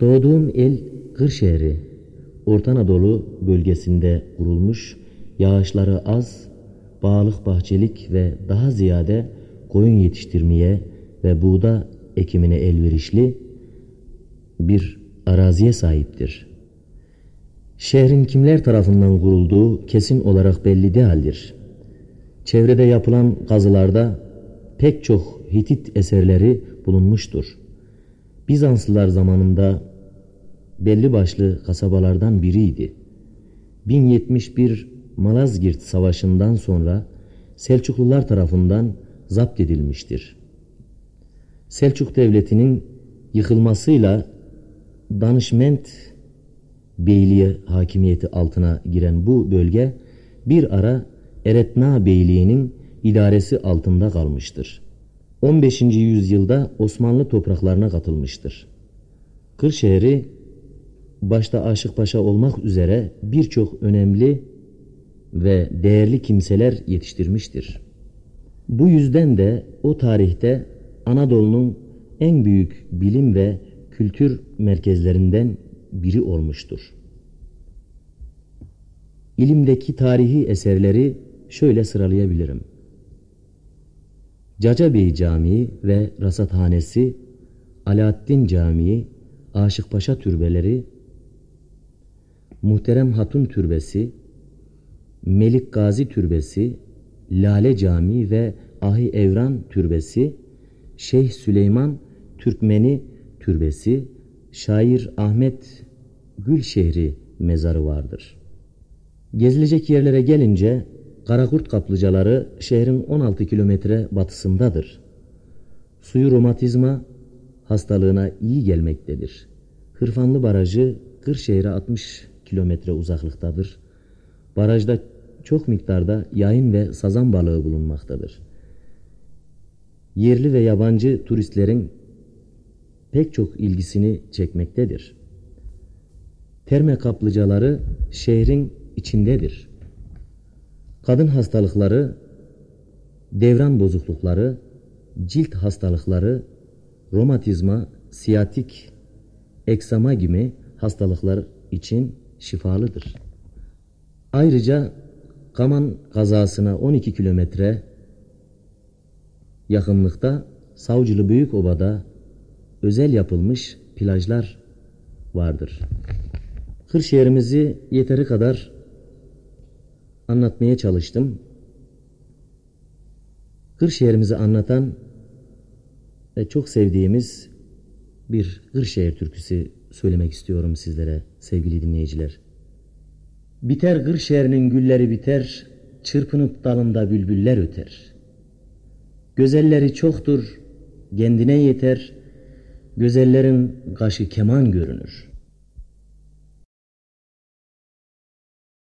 Doğduğum el Kırşehri, Orta Anadolu bölgesinde kurulmuş, yağışları az, bağlık bahçelik ve daha ziyade koyun yetiştirmeye ve buğda ekimine elverişli bir araziye sahiptir. Şehrin kimler tarafından kurulduğu kesin olarak belli değildir. Çevrede yapılan kazılarda pek çok Hitit eserleri bulunmuştur. Bizanslılar zamanında belli başlı kasabalardan biriydi. 1071 Malazgirt Savaşı'ndan sonra Selçuklular tarafından zapt edilmiştir. Selçuk Devleti'nin yıkılmasıyla danışment beyliğe hakimiyeti altına giren bu bölge bir ara Eretna Beyliği'nin idaresi altında kalmıştır. 15. yüzyılda Osmanlı topraklarına katılmıştır. Kırşehir'i başta Aşık Paşa olmak üzere birçok önemli ve değerli kimseler yetiştirmiştir. Bu yüzden de o tarihte Anadolu'nun en büyük bilim ve kültür merkezlerinden biri olmuştur. İlimdeki tarihi eserleri şöyle sıralayabilirim. Cacabey Camii ve Rasathanesi, Alaaddin Camii, Aşıkpaşa Türbeleri, Muhterem Hatun Türbesi, Melik Gazi Türbesi, Lale Camii ve Ahi Evran Türbesi, Şeyh Süleyman Türkmeni Türbesi, Şair Ahmet Gülşehri mezarı vardır. Gezilecek yerlere gelince Karakurt kaplıcaları şehrin 16 kilometre batısındadır. Suyu romatizma hastalığına iyi gelmektedir. Hırfanlı Barajı Kırşehir'e 60 kilometre uzaklıktadır. Barajda çok miktarda yayın ve sazan balığı bulunmaktadır. Yerli ve yabancı turistlerin pek çok ilgisini çekmektedir. Terme kaplıcaları şehrin içindedir. Kadın hastalıkları, devran bozuklukları, cilt hastalıkları, romatizma, siyatik, eksama gibi hastalıklar için şifalıdır. Ayrıca Kaman kazasına 12 kilometre yakınlıkta Savcılı Büyükoba'da özel yapılmış plajlar vardır. Kırşehir'imizi yeteri kadar anlatmaya çalıştım. Kırşehir'imizi anlatan ve çok sevdiğimiz bir Kırşehir türküsü söylemek istiyorum sizlere sevgili dinleyiciler. Biter Kırşehir'in gülleri biter, çırpınıp dalında bülbüller öter. Gözelleri çoktur, kendine yeter, gözellerin kaşı keman görünür.